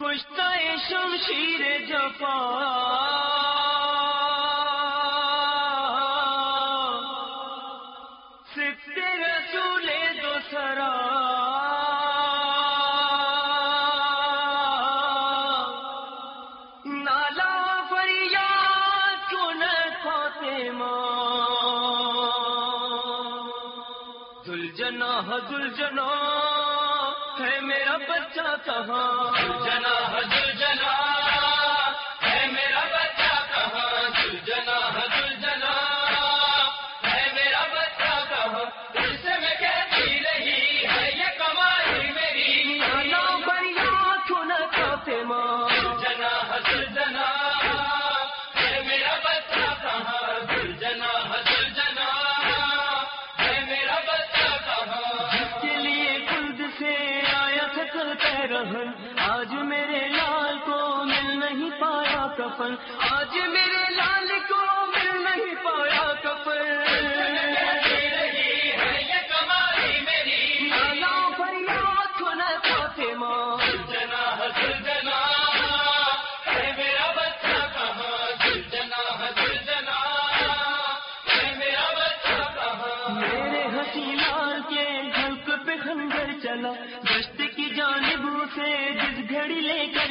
پشتا شمشیر جفا۔ سکھ رسول دو نالا فریاد کیوں نہ پاتے ماں دل جنا دل جنا ہے میرا بچہ کہاں؟ جنا حضر جنا۔ رہن آج میرے لال کو مل نہیں پایا کفن۔ آج میرے لال کو مل نہیں پایا کفن۔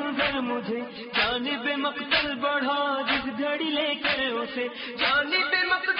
منظر مجھے جانب مقتل بڑھا جس گھڑی لے کر اسے جانب مقتل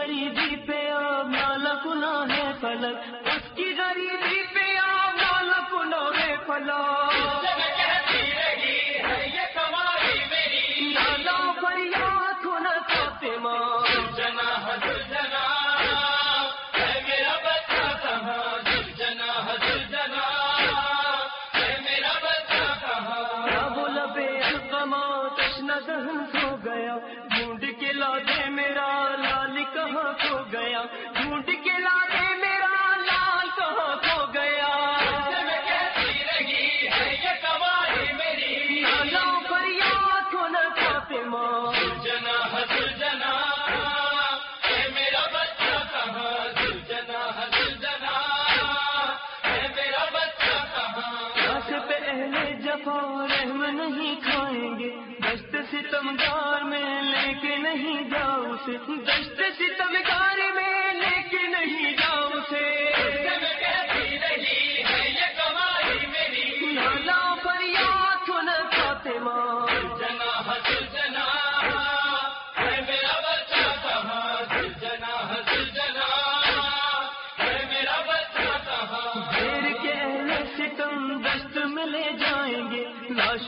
غریبی پہ اب نالا گنا ہے فلک اس کی غریبی پہ اب نالا گنا ہے فلک اہل جفا رحم نہیں کھائیں گے، دست ستمگار میں لے کے نہیں جاؤ سے دست ستمگار میں لے کے نہیں جاؤ سے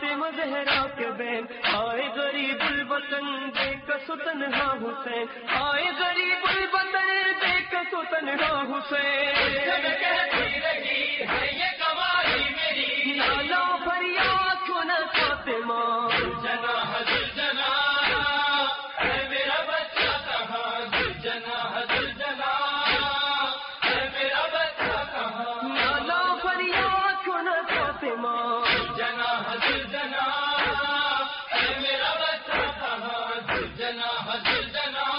فاطمہ زہرا کے بین۔ آئے غریب الوطن بے کسو ہاں حسین۔ آئے غریب الوطن بے کسو تنہا حسین۔ جنا